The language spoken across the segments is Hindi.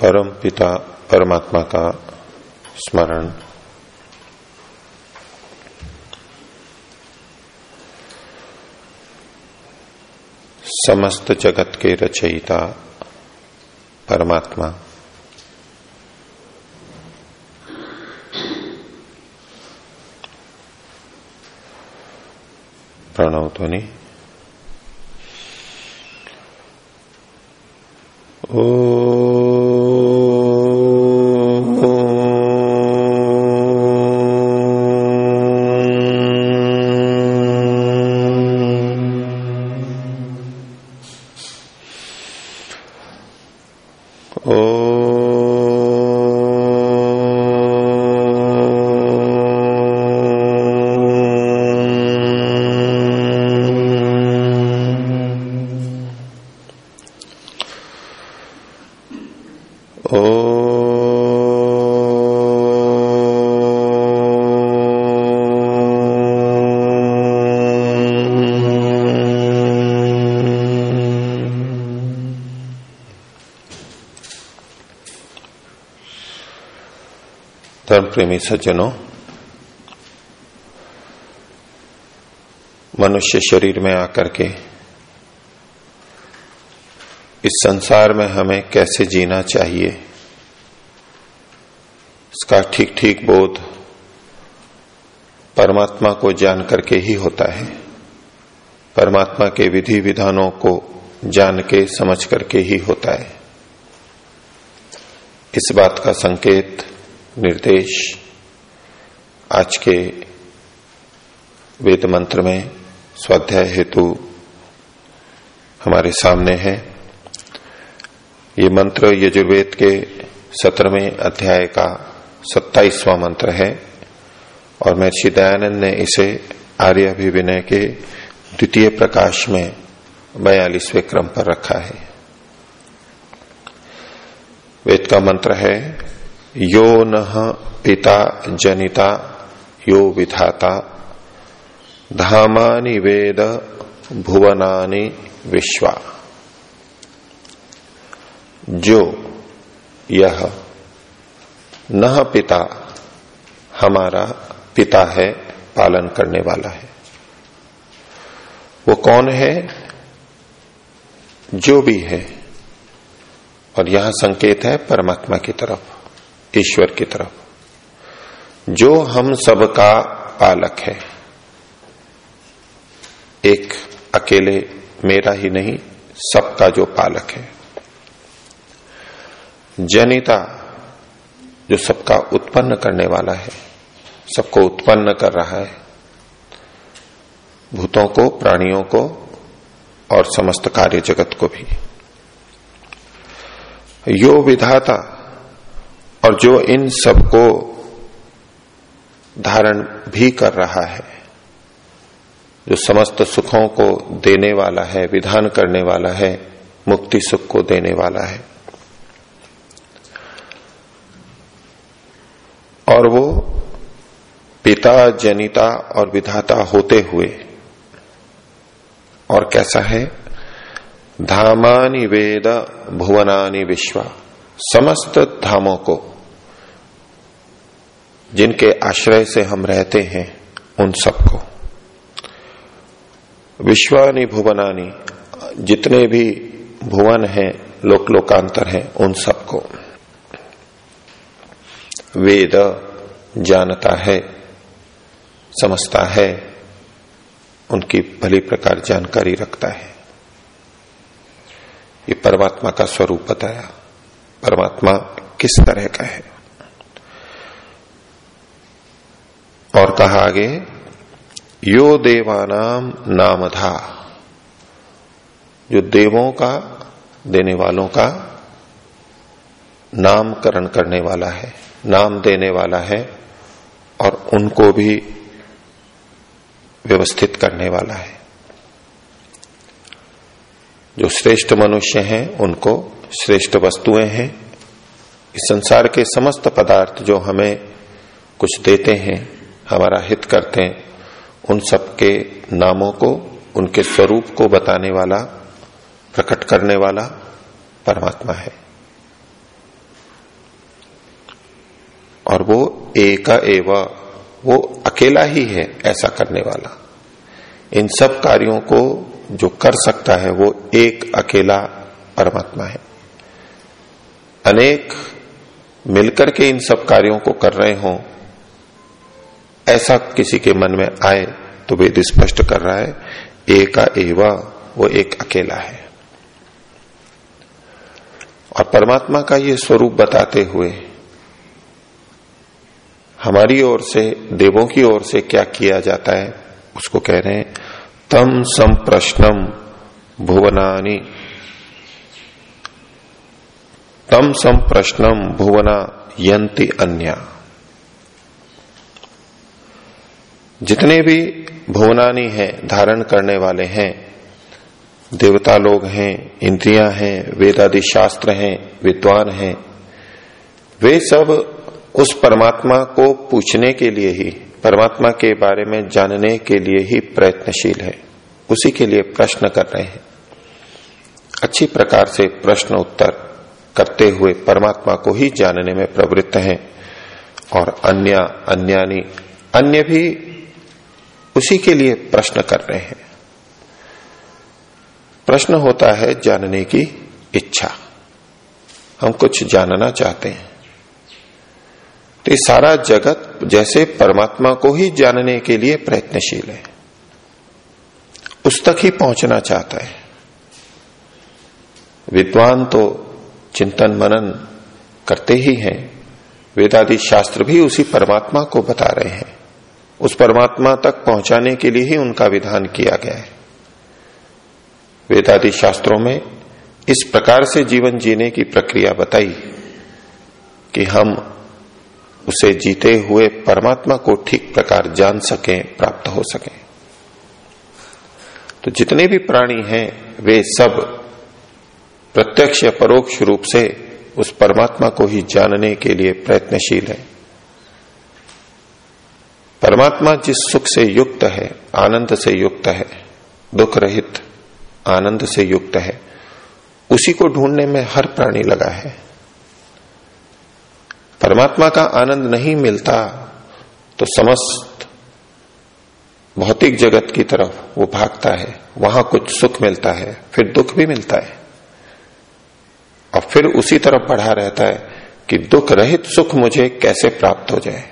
परम पिता परमात्मा का स्मरण। समस्त जगत के रचयिता परमात्मा। प्रणव ध्वनि। ओ धर्म प्रेमी सज्जनों, मनुष्य शरीर में आकर के इस संसार में हमें कैसे जीना चाहिए? इसका ठीक ठीक बोध परमात्मा को जान करके ही होता है। परमात्मा के विधि विधानों को जान के, समझ करके ही होता है। इस बात का संकेत निर्देश आज के वेद मंत्र में स्वाध्याय हेतु हमारे सामने है। ये मंत्र यजुर्वेद के सत्रहवें अध्याय का सत्ताईसवां मंत्र है और महर्षि दयानंद ने इसे आर्य अभिविनय के द्वितीय प्रकाश में बयालीसवें क्रम पर रखा है। वेद का मंत्र है यो न पिता जनिता, यो विधाता। धामानि वेद, भुवनानि विश्वा। जो यह न पिता, हमारा पिता है, पालन करने वाला है। वो कौन है? जो भी है। और यहाँ संकेत है परमात्मा की तरफ़। ईश्वर की तरफ़। जो हम सबका पालक है, एक अकेले मेरा ही नहीं, सबका जो पालक है। जनिता जो सबका उत्पन्न करने वाला है, सबको उत्पन्न कर रहा है, भूतों को, प्राणियों को और समस्त कार्य जगत को भी। यो विधाता और जो इन सबको धारण भी कर रहा है, जो समस्त सुखों को देने वाला है, विधान करने वाला है, मुक्ति सुख को देने वाला है। और वो पिता, जनिता और विधाता होते हुए, और कैसा है? धामानि वेद भुवनानि विश्वा, समस्त धामों को जिनके आश्रय से हम रहते हैं, उन सबको। विश्वानी भुवनानी, जितने भी भुवन हैं लोक लोकांतर हैं, उन सबको। वेद जानता है, समझता है, उनकी भली प्रकार जानकारी रखता है। ये परमात्मा का स्वरूप बताया। परमात्मा किस तरह का है? और कहा आगे, यो देवानाम नामधा। जो देवों का, देने वालों का नामकरण करने वाला है, नाम देने वाला है, और उनको भी व्यवस्थित करने वाला है। जो श्रेष्ठ मनुष्य हैं, उनको श्रेष्ठ वस्तुएँ हैं। इस संसार के समस्त पदार्थ जो हमें कुछ देते हैं हमारा हित करते हैं, उन सबके नामों को, उनके स्वरूप को बताने वाला, प्रकट करने वाला परमात्मा है। और वो एक एव, वो अकेला ही है ऐसा करने वाला। इन सब कार्यों को जो कर सकता है, वो एक अकेला परमात्मा है। अनेक मिलकर के इन सब कार्यों को कर रहे हों ऐसा किसी के मन में आए तो वेद स्पष्ट कर रहा है, एका एवा, वो एक अकेला है। और परमात्मा का ये स्वरूप बताते हुए, हमारी ओर से, देवों की ओर से क्या किया जाता है, उसको कह रहे हैं, तम सम प्रश्नम भुवनानी। तम संप्रश्नम भुवना यंति अन्या। जितने भी भुवनानी हैं, धारण करने वाले हैं, देवता लोग हैं, इंद्रियाँ हैं, वेदादि शास्त्र हैं, विद्वान हैं, वे सब उस परमात्मा को पूछने के लिए ही, परमात्मा के बारे में जानने के लिए ही प्रयत्नशील है। उसी के लिए प्रश्न कर रहे हैं। अच्छी प्रकार से प्रश्न उत्तर करते हुए परमात्मा को ही जानने में प्रवृत्त हैं और अन्य, अन्यानी, अन्य भी उसी के लिए प्रश्न कर रहे हैं। प्रश्न होता है जानने की इच्छा। हम कुछ जानना चाहते हैं। तो सारा जगत जैसे परमात्मा को ही जानने के लिए प्रयत्नशील है। उस तक ही पहुँचना चाहता है। विद्वान तो चिंतन मनन करते ही हैं। वेदादि शास्त्र भी उसी परमात्मा को बता रहे हैं। उस परमात्मा तक पहुँचाने के लिए ही उनका विधान किया गया है। वेदादि शास्त्रों में इस प्रकार से जीवन जीने की प्रक्रिया बताई कि हम उसे जीते हुए परमात्मा को ठीक प्रकार जान सकें, प्राप्त हो सकें। तो जितने भी प्राणी हैं, वे सब प्रत्यक्ष या परोक्ष रूप से उस परमात्मा को ही जानने के लिए प्रयत्नशील है। परमात्मा जिस सुख से युक्त है, आनंद से युक्त है, दुख रहित, आनंद से युक्त है, उसी को ढूँढने में हर प्राणी लगा है। परमात्मा का आनंद नहीं मिलता तो समस्त भौतिक जगत की तरफ़ वो भागता है, वहाँ कुछ सुख मिलता है, फिर दुख भी मिलता है। और फिर उसी तरफ़ बढ़ा रहता है कि दुख रहित सुख मुझे कैसे प्राप्त हो जाए।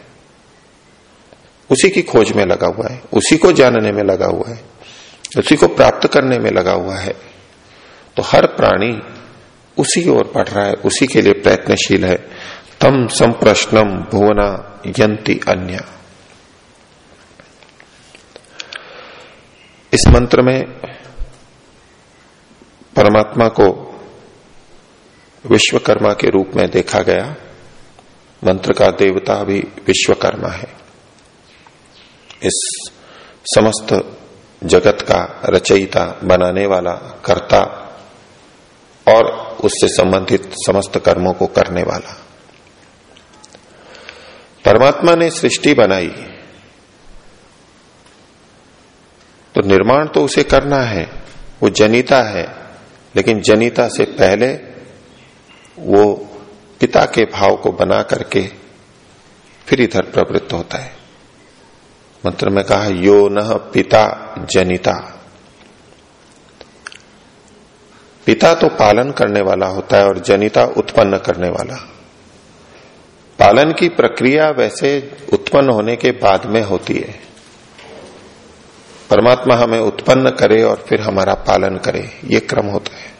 उसी की खोज में लगा हुआ है, उसी को जानने में लगा हुआ है, उसी को प्राप्त करने में लगा हुआ है। तो हर प्राणी उसी ओर पढ़ रहा है, उसी के लिए प्रयत्नशील है। तम संप्रश्नम भुवना यंति अन्य। इस मंत्र में परमात्मा को विश्वकर्मा के रूप में देखा गया। मंत्र का देवता भी विश्वकर्मा है। इस समस्त जगत का रचयिता, बनाने वाला, कर्ता और उससे संबंधित समस्त कर्मों को करने वाला। परमात्मा ने सृष्टि बनाई। तो निर्माण तो उसे करना है, वो जनिता है, लेकिन जनिता से पहले वो पिता के भाव को बना करके फिर इधर प्रवृत्त होता है। मंत्र में कहा, यो न पिता जनिता। पिता तो पालन करने वाला होता है और जनिता उत्पन्न करने वाला। पालन की प्रक्रिया वैसे उत्पन्न होने के बाद में होती है। परमात्मा हमें उत्पन्न करे और फिर हमारा पालन करे, ये क्रम होता है।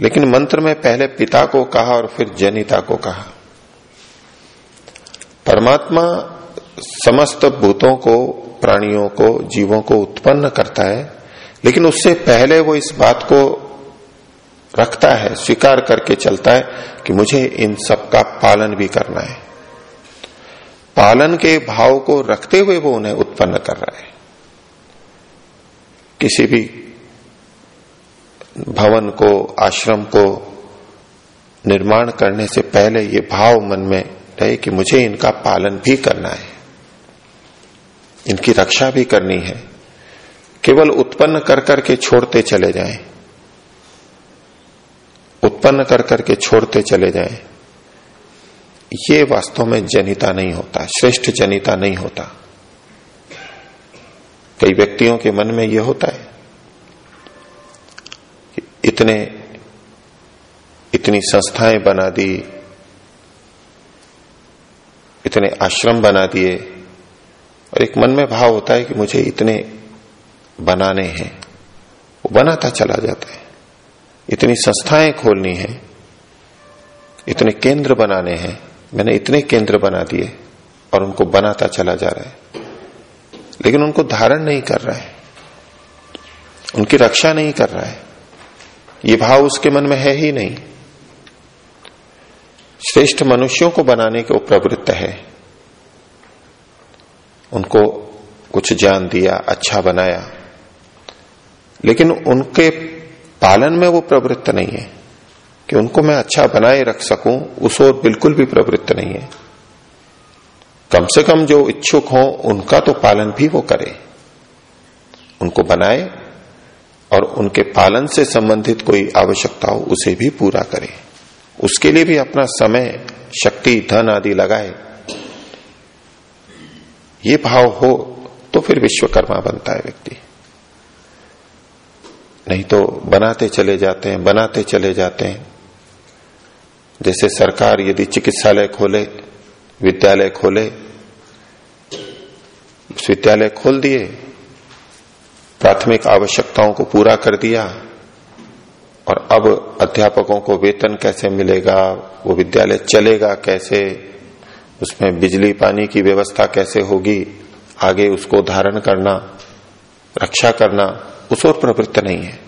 लेकिन मंत्र में पहले पिता को कहा और फिर जनिता को कहा। परमात्मा समस्त भूतों को, प्राणियों को, जीवों को उत्पन्न करता है, लेकिन उससे पहले वो इस बात को रखता है, स्वीकार करके चलता है कि मुझे इन सब का पालन भी करना है। पालन के भाव को रखते हुए वो उन्हें उत्पन्न कर रहा है। किसी भी भवन को, आश्रम को निर्माण करने से पहले ये भाव मन में रहे कि मुझे इनका पालन भी करना है। इनकी रक्षा भी करनी है। केवल उत्पन्न कर करके छोड़ते चले जाएँ। उत्पन्न कर करके छोड़ते चले जाएँ। ये वास्तव में जनिता नहीं होता, श्रेष्ठ जनिता नहीं होता। कई व्यक्तियों के मन में यह होता है कि इतने, इतनी संस्थाएँ बना दी, इतने आश्रम बना दिए और एक मन में भाव होता है कि मुझे इतने बनाने हैं। वो बनाता चला जाता है। इतनी संस्थाएँ खोलनी है। इतने केंद्र बनाने हैं। मैंने इतने केंद्र बना दिए और उनको बनाता चला जा रहा है। लेकिन उनको धारण नहीं कर रहा है। उनकी रक्षा नहीं कर रहा है। ये भाव उसके मन में है ही नहीं। श्रेष्ठ मनुष्यों को बनाने के प्रवृत्त है। उनको कुछ ज्ञान दिया अच्छा बनाया। लेकिन उनके पालन में वो प्रवृत्त नहीं है। कि उनको मैं अच्छा बनाए रख सकूँ, उस ओर बिल्कुल भी प्रवृत्त नहीं है। कम से कम जो इच्छुक हो, उनका तो पालन भी वो करे। उनको बनाए और उनके पालन से संबंधित कोई आवश्यकता हो, उसे भी पूरा करे। उसके लिए भी अपना समय, शक्ति, धन आदि लगाए। ये भाव हो तो फिर विश्वकर्मा बनता है व्यक्ति। नहीं तो बनाते चले जाते हैं, बनाते चले जाते हैं। जैसे सरकार यदि चिकित्सालय खोले, विद्यालय खोले विद्यालय खोल दिए, प्राथमिक आवश्यकताओं को पूरा कर दिया, और अब अध्यापकों को वेतन कैसे मिलेगा, वो विद्यालय चलेगा कैसे उसमें बिजली पानी की व्यवस्था कैसे होगी? आगे उसको धारण करना, रक्षा करना, उस और प्रवृत्त नहीं है।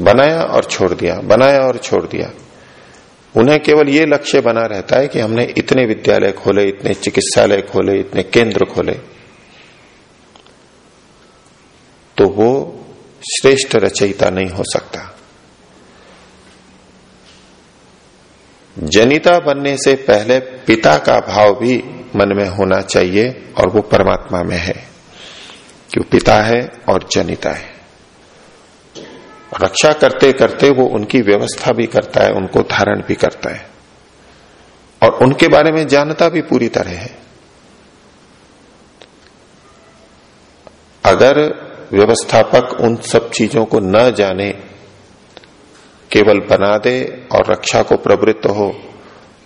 बनाया और छोड़ दिया, बनाया और छोड़ दिया। उन्हें केवल ये लक्ष्य बना रहता है कि हमने इतने विद्यालय खोले, इतने चिकित्सालय खोले, इतने केंद्र खोले। तो वो श्रेष्ठ रचयिता नहीं हो सकता। जनिता बनने से पहले पिता का भाव भी मन में होना चाहिए और वो परमात्मा में है। क्यों? पिता है और जनिता है। रक्षा करते करते वो उनकी व्यवस्था भी करता है, उनको धारण भी करता है। और उनके बारे में जानता भी पूरी तरह है। अगर व्यवस्थापक उन सब चीज़ों को न जाने केवल बना दे और रक्षा को प्रवृत्त हो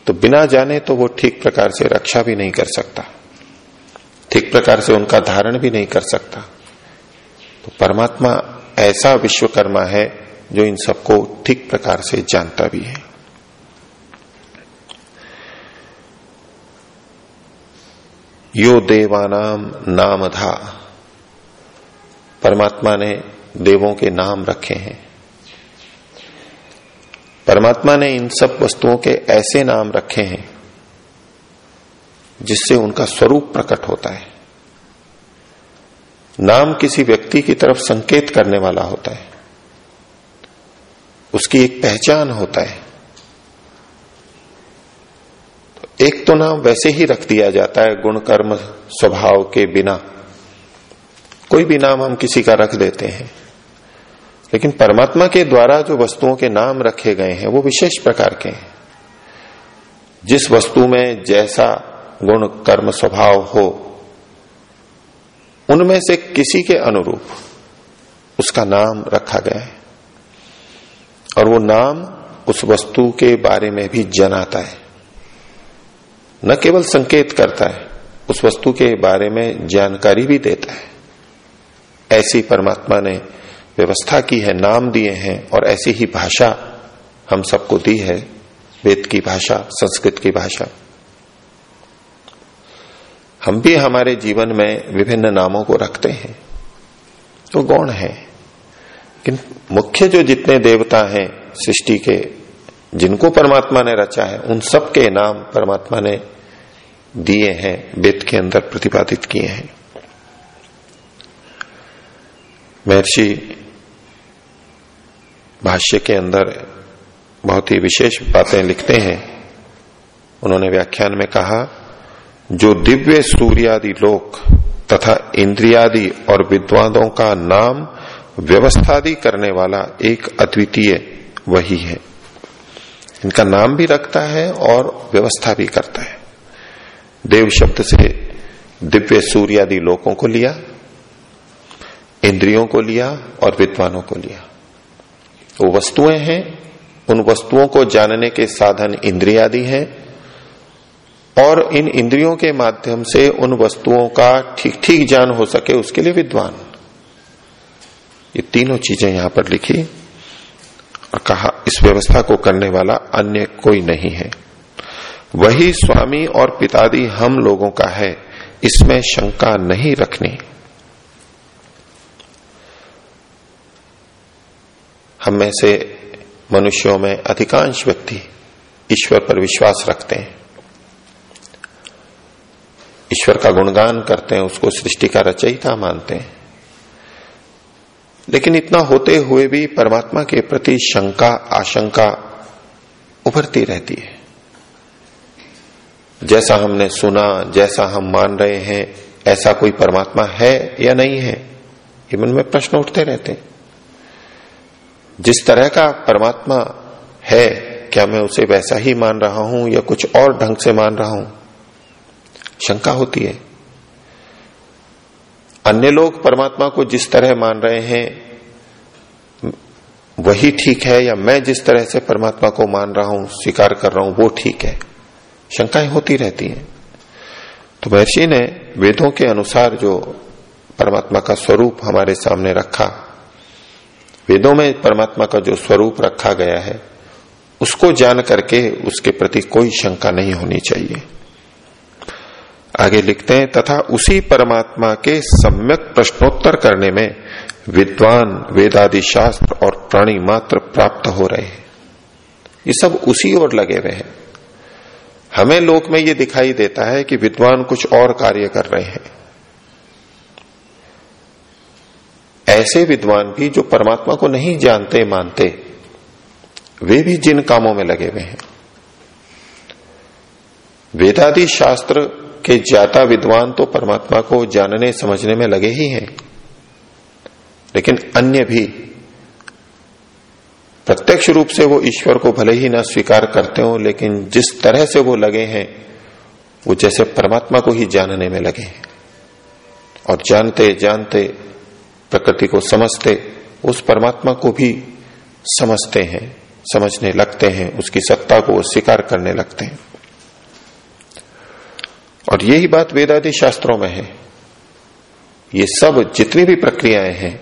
तो बिना जाने तो वो ठीक प्रकार से रक्षा भी नहीं कर सकता। ठीक प्रकार से उनका धारण भी नहीं कर सकता। तो परमात्मा ऐसा विश्वकर्मा है जो इन सबको ठीक प्रकार से जानता भी है। यो देवानाम नाम था परमात्मा ने देवों के नाम रखे हैं। परमात्मा ने इन सब वस्तुओं के ऐसे नाम रखे हैं, जिससे उनका स्वरूप प्रकट होता है। नाम किसी व्यक्ति की तरफ़ संकेत करने वाला होता है। उसकी एक पहचान होता है। तो एक तो नाम वैसे ही रख दिया जाता है गुण, कर्म, स्वभाव के बिना। कोई भी नाम हम किसी का रख देते हैं। लेकिन परमात्मा के द्वारा जो वस्तुओं के नाम रखे गए हैं, वो विशेष प्रकार के हैं। जिस वस्तु में जैसा गुण, कर्म, स्वभाव हो, उनमें से किसी के अनुरूप उसका नाम रखा गया है। और वो नाम उस वस्तु के बारे में भी जनाता है। न केवल संकेत करता है, उस वस्तु के बारे में जानकारी भी देता है। ऐसी परमात्मा ने व्यवस्था की है, नाम दिए हैं और ऐसी ही भाषा हम सबको दी है, वेद की भाषा, संस्कृत की भाषा। हम भी हमारे जीवन में विभिन्न नामों को रखते हैं। तो गौण है। लेकिन मुख्य जो जितने देवता हैं सृष्टि के, जिनको परमात्मा ने रचा है, उन सब के नाम परमात्मा ने दिए हैं, वेद के अंदर प्रतिपादित किए हैं। महर्षि भाष्य के अंदर बहुत ही विशेष बातें लिखते हैं। उन्होंने व्याख्यान में कहा, जो दिव्य सूर्यादि लोक तथा इंद्रियादि और विद्वानों का नाम व्यवस्थादि करने वाला एक अद्वितीय वही है। इनका नाम भी रखता है और व्यवस्था भी करता है। देव शब्द से दिव्य सूर्यादि लोकों को लिया, इंद्रियों को लिया और विद्वानों को लिया। वो वस्तुएँ हैं, उन वस्तुओं को जानने के साधन इंद्रियादि हैं, और इन इंद्रियों के माध्यम से उन वस्तुओं का ठीक ठीक ज्ञान हो सके, उसके लिए विद्वान। ये तीनों चीज़ें यहाँ पर लिखी और कहा, इस व्यवस्था को करने वाला अन्य कोई नहीं है। वही स्वामी और पितादी हम लोगों का है, इसमें शंका नहीं रखनी। हम में से मनुष्यों में अधिकांश व्यक्ति ईश्वर पर विश्वास रखते हैं। ईश्वर का गुणगान करते हैं, उसको सृष्टि का रचयिता मानते हैं। लेकिन इतना होते हुए भी परमात्मा के प्रति शंका, आशंका उभरती रहती है। जैसा हमने सुना, जैसा हम मान रहे हैं, ऐसा कोई परमात्मा है या नहीं है, ये मन में प्रश्न उठते रहते हैं। जिस तरह का परमात्मा है, क्या मैं उसे वैसा ही मान रहा हूँ या कुछ और ढंग से मान रहा हूँ? शंका होती है। अन्य लोग परमात्मा को जिस तरह मान रहे हैं, वही ठीक है या मैं जिस तरह से परमात्मा को मान रहा हूँ, स्वीकार कर रहा हूँ, वो ठीक है। शंकाएँ होती रहती हैं। तो महर्षि ने वेदों के अनुसार जो परमात्मा का स्वरूप हमारे सामने रखा वेदों में परमात्मा का जो स्वरूप रखा गया है, उसको जान करके उसके प्रति कोई शंका नहीं होनी चाहिए। आगे लिखते हैं, तथा उसी परमात्मा के सम्यक प्रश्नोत्तर करने में विद्वान, वेदादि शास्त्र और प्राणी मात्र प्राप्त हो रहे हैं। ये सब उसी ओर लगे हुए हैं। हमें लोक में ये दिखाई देता है कि विद्वान कुछ और कार्य कर रहे हैं। ऐसे विद्वान भी जो परमात्मा को नहीं जानते, मानते, वे भी जिन कामों में लगे हुए हैं। वेदादि शास्त्र के ज़्यादा विद्वान तो परमात्मा को जानने, समझने में लगे ही हैं। लेकिन अन्य भी प्रत्यक्ष रूप से वो ईश्वर को भले ही ना स्वीकार करते हो, लेकिन जिस तरह से वो लगे हैं, वो जैसे परमात्मा को ही जानने में लगे हैं। और जानते जानते प्रकृति को समझते, उस परमात्मा को भी समझते हैं, समझने लगते हैं, उसकी सत्ता को स्वीकार करने लगते हैं। और यही बात वेदादि शास्त्रों में है। ये सब जितनी भी प्रक्रियाएँ हैं,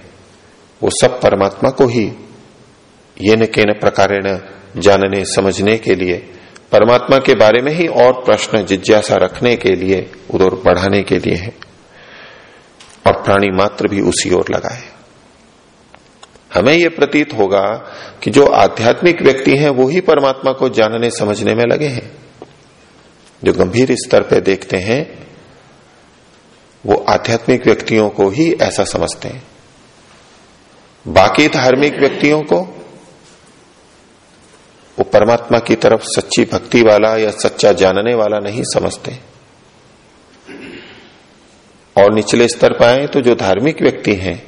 वो सब परमात्मा को ही ये न के न प्रकार जानने, समझने के लिए, परमात्मा के बारे में ही और प्रश्न, जिज्ञासा रखने के लिए उधर बढ़ाने के लिए है। और प्राणी मात्र भी उसी ओर लगाए हमें यह प्रतीत होगा कि जो आध्यात्मिक व्यक्ति हैं, वो ही परमात्मा को जानने, समझने में लगे हैं। जो गंभीर स्तर पर देखते हैं, वो आध्यात्मिक व्यक्तियों को ही ऐसा समझते हैं। बाकी धार्मिक व्यक्तियों को, वो परमात्मा की तरफ़ सच्ची भक्ति वाला या सच्चा जानने वाला नहीं समझते। और निचले स्तर पर आए तो जो धार्मिक व्यक्ति हैं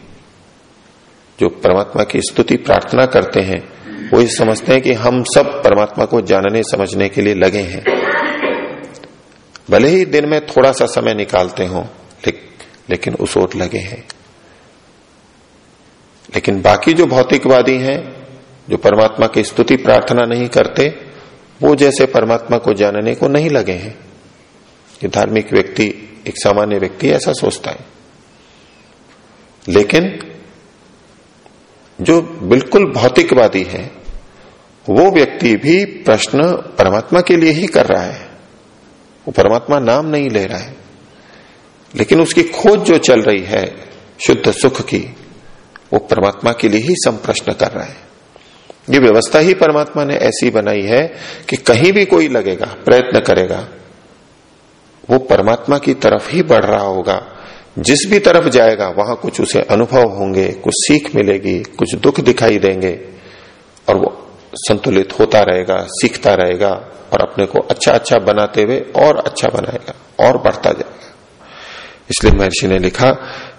जो परमात्मा की स्तुति प्रार्थना करते हैं वो ये समझते हैं कि हम सब परमात्मा को जानने समझने के लिए लगे हैं। भले ही दिन में थोड़ा सा समय निकालते हो ले, लेकिन उस ओर लगे हैं। लेकिन बाकी जो भौतिकवादी हैं जो परमात्मा की स्तुति प्रार्थना नहीं करते वो जैसे परमात्मा को जानने को नहीं लगे हैं। ये धार्मिक व्यक्ति एक सामान्य व्यक्ति ऐसा सोचता है। लेकिन जो बिल्कुल भौतिकवादी है, वो व्यक्ति भी प्रश्न परमात्मा के लिए ही कर रहा है। वो परमात्मा नाम नहीं ले रहा है। लेकिन उसकी खोज जो चल रही है, शुद्ध सुख की, वो परमात्मा के लिए ही संप्रश्न कर रहा है। ये व्यवस्था ही परमात्मा ने ऐसी बनाई है कि कहीं भी कोई लगेगा, प्रयत्न करेगा वो परमात्मा की तरफ़ ही बढ़ रहा होगा। जिस भी तरफ़ जाएगा, वहाँ कुछ उसे अनुभव होंगे, कुछ सीख मिलेगी, कुछ दुख दिखाई देंगे और वो संतुलित होता रहेगा, सीखता रहेगा और अपने को अच्छा अच्छा बनाते हुए और अच्छा बनाएगा, और बढ़ता जाएगा। इसलिए महर्षि ने लिखा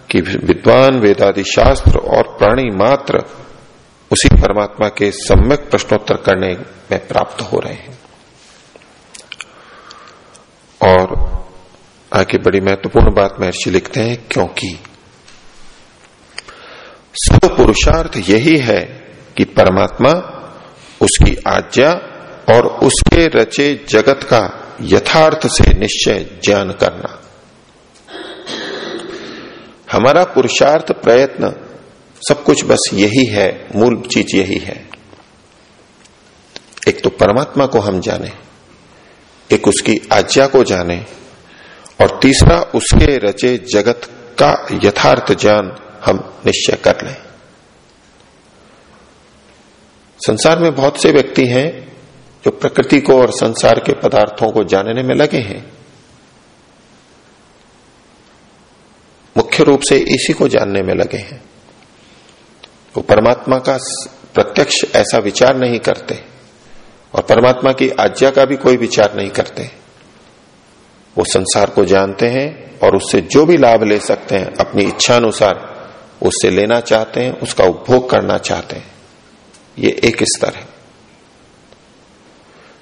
कि विद्वान वेदादि शास्त्र और प्राणी मात्र उसी परमात्मा के सम्यक प्रश्नोत्तर करने में प्राप्त हो रहे हैं और आगे बड़ी महत्वपूर्ण बात महर्षि लिखते हैं, क्योंकि सब पुरुषार्थ यही है कि परमात्मा उसकी आज्ञा और उसके रचे जगत का यथार्थ से निश्चय ज्ञान करना। हमारा पुरुषार्थ प्रयत्न सब कुछ बस यही है, मूल चीज़ यही है। एक तो परमात्मा को हम जाने, एक उसकी आज्ञा को जाने और तीसरा, उसके रचे जगत का यथार्थ ज्ञान हम निश्चय कर लें। संसार में बहुत से व्यक्ति हैं जो प्रकृति को और संसार के पदार्थों को जानने में लगे हैं। मुख्य रूप से इसी को जानने में लगे हैं। वो परमात्मा का प्रत्यक्ष ऐसा विचार नहीं करते और परमात्मा की आज्ञा का भी कोई विचार नहीं करते। वो संसार को जानते हैं और उससे जो भी लाभ ले सकते हैं, अपनी इच्छा अनुसार उससे लेना चाहते हैं, उसका उपभोग करना चाहते हैं। ये एक स्तर है।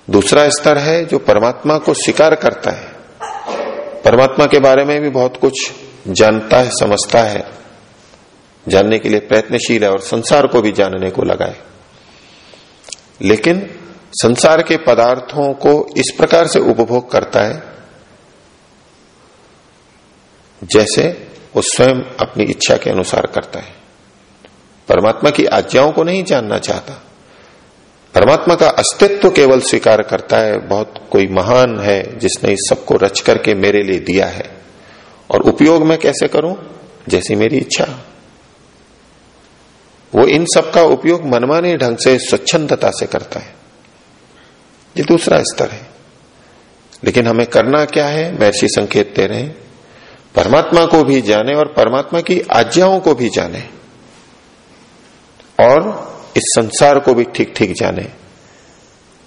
दूसरा स्तर है जो परमात्मा को स्वीकार करता है। परमात्मा के बारे में भी बहुत कुछ जानता है, समझता है, जानने के लिए प्रयत्नशील है और संसार को भी जानने को लगाए लेकिन संसार के पदार्थों को इस प्रकार से उपभोग करता है जैसे वो स्वयं अपनी इच्छा के अनुसार करता है। परमात्मा की आज्ञाओं को नहीं जानना चाहता। परमात्मा का अस्तित्व केवल स्वीकार करता है, बहुत कोई महान है जिसने इस सबको रच करके मेरे लिए दिया है। और उपयोग मैं कैसे करूँ? जैसी मेरी इच्छा। वो इन सब का उपयोग मनमाने ढंग से, स्वच्छंदता से करता है। ये दूसरा स्तर है। लेकिन हमें करना क्या है? महर्षि संकेत दे रहे हैं परमात्मा को भी जाने और परमात्मा की आज्ञाओं को भी जाने और इस संसार को भी ठीक ठीक जाने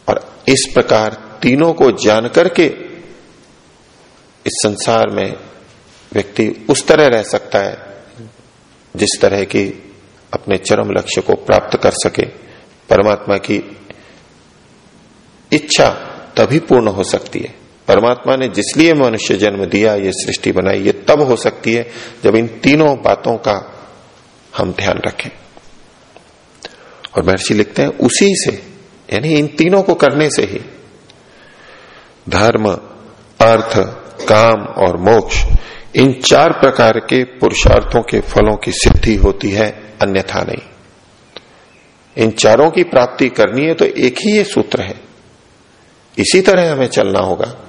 और इस प्रकार तीनों को जान करके इस संसार में व्यक्ति उस तरह रह सकता है, जिस तरह की अपने चरम लक्ष्य को प्राप्त कर सके। परमात्मा की इच्छा तभी पूर्ण हो सकती है। परमात्मा ने जिसलिए मनुष्य जन्म दिया, ये सृष्टि बनाई, ये तब हो सकती है जब इन तीनों बातों का हम ध्यान रखें। और महर्षि लिखते हैं, उसी से, यानी इन तीनों को करने से ही, धर्म, अर्थ, काम और मोक्ष, इन चार प्रकार के पुरुषार्थों के फलों की सिद्धि होती है, अन्यथा नहीं। इन चारों की प्राप्ति करनी है तो एक ही ये सूत्र है। इसी तरह हमें चलना होगा।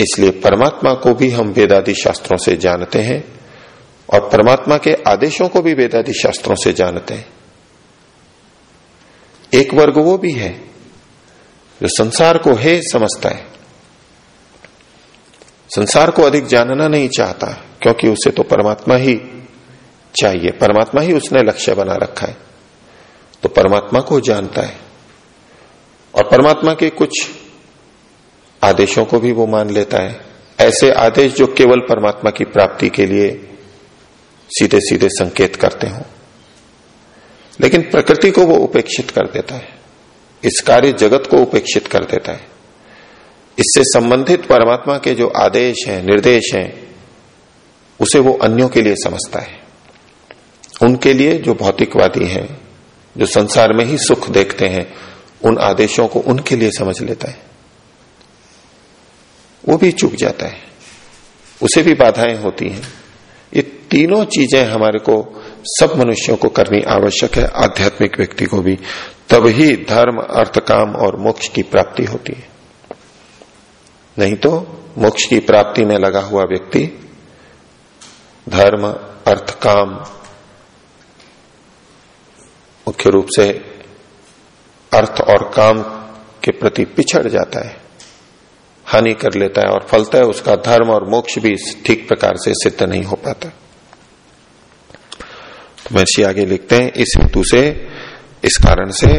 इसलिए परमात्मा को भी हम वेदादि शास्त्रों से जानते हैं और परमात्मा के आदेशों को भी वेदादि शास्त्रों से जानते हैं। एक वर्ग वो भी है जो संसार को है समझता है। संसार को अधिक जानना नहीं चाहता, क्योंकि उसे तो परमात्मा ही चाहिए। परमात्मा ही उसने लक्ष्य बना रखा है। तो परमात्मा को जानता है। और परमात्मा के कुछ आदेशों को भी वो मान लेता है। ऐसे आदेश जो केवल परमात्मा की प्राप्ति के लिए सीधे सीधे संकेत करते हों। लेकिन प्रकृति को वो उपेक्षित कर देता है। इस कार्य जगत को उपेक्षित कर देता है। इससे संबंधित परमात्मा के जो आदेश हैं, निर्देश हैं, उसे वो अन्यों के लिए समझता है। उनके लिए जो भौतिकवादी हैं, जो संसार में ही सुख देखते हैं, उन आदेशों को उनके लिए समझ लेता है। वो भी चुक जाता है। उसे भी बाधाएँ होती हैं। ये तीनों चीज़ें हमारे को, सब मनुष्यों को करनी आवश्यक है। आध्यात्मिक व्यक्ति को भी। ही धर्म, अर्थ, काम और मोक्ष की प्राप्ति होती है। नहीं तो मोक्ष की प्राप्ति में लगा हुआ व्यक्ति, धर्म, अर्थ, काम, मुख्य रूप से अर्थ और काम के प्रति पिछड़ जाता है। हानि कर लेता है और फलता है उसका धर्म और मोक्ष भी ठीक प्रकार से सिद्ध नहीं हो पाता। तो महर्षि आगे लिखते हैं, इस हेतु से, इस कारण से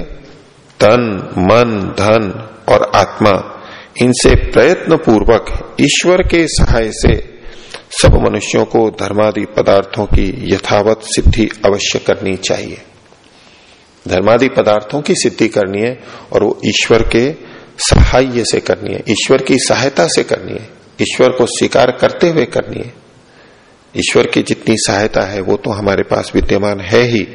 तन, मन, धन और आत्मा, इनसे प्रयत्न पूर्वक ईश्वर के सहाय से सब मनुष्यों को धर्मादि पदार्थों की यथावत सिद्धि अवश्य करनी चाहिए। धर्मादि पदार्थों की सिद्धि करनी है और वो ईश्वर के सहाय से करनी है, ईश्वर की सहायता से करनी है, ईश्वर को स्वीकार करते हुए करनी है। ईश्वर की जितनी सहायता है, वो तो हमारे पास विद्यमान है ही।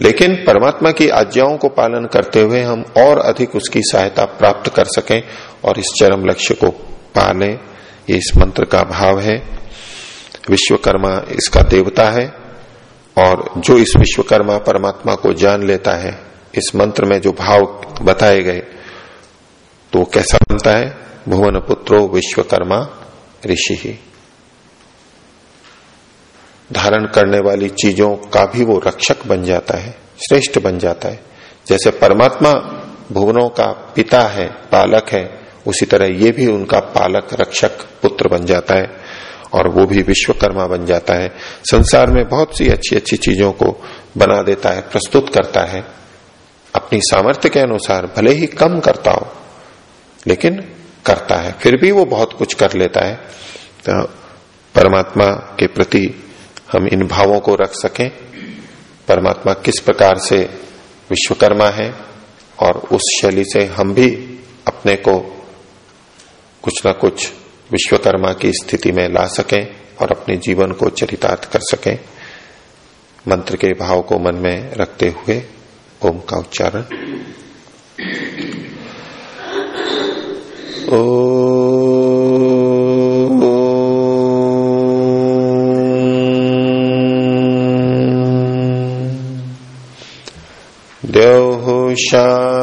लेकिन परमात्मा की आज्ञाओं को पालन करते हुए हम और अधिक उसकी सहायता प्राप्त कर सकें और इस चरम लक्ष्य को पा लें ये इस मंत्र का भाव है। विश्वकर्मा इसका देवता है और जो इस विश्वकर्मा परमात्मा को जान लेता है, इस मंत्र में जो भाव बताए गए तो कैसा बनता है? भुवन पुत्रो विश्वकर्मा ऋषि। ही धारण करने वाली चीज़ों का भी वो रक्षक बन जाता है, श्रेष्ठ बन जाता है। जैसे परमात्मा भुवनों का पिता है, पालक है, उसी तरह ये भी उनका पालक, रक्षक, पुत्र बन जाता है और वो भी विश्वकर्मा बन जाता है। संसार में बहुत सी अच्छी अच्छी चीज़ों को बना देता है, प्रस्तुत करता है। अपनी सामर्थ्य के अनुसार भले ही कम करता हो लेकिन करता है, फिर भी वो बहुत कुछ कर लेता है। तो परमात्मा के प्रति हम इन भावों को रख सकें। परमात्मा किस प्रकार से विश्वकर्मा है और उस शैली से हम भी अपने को कुछ ना कुछ विश्वकर्मा की स्थिति में ला सकें और अपने जीवन को चरितार्थ कर सकें। मंत्र के भाव को मन में रखते हुए ओम का उच्चारण। ओ देव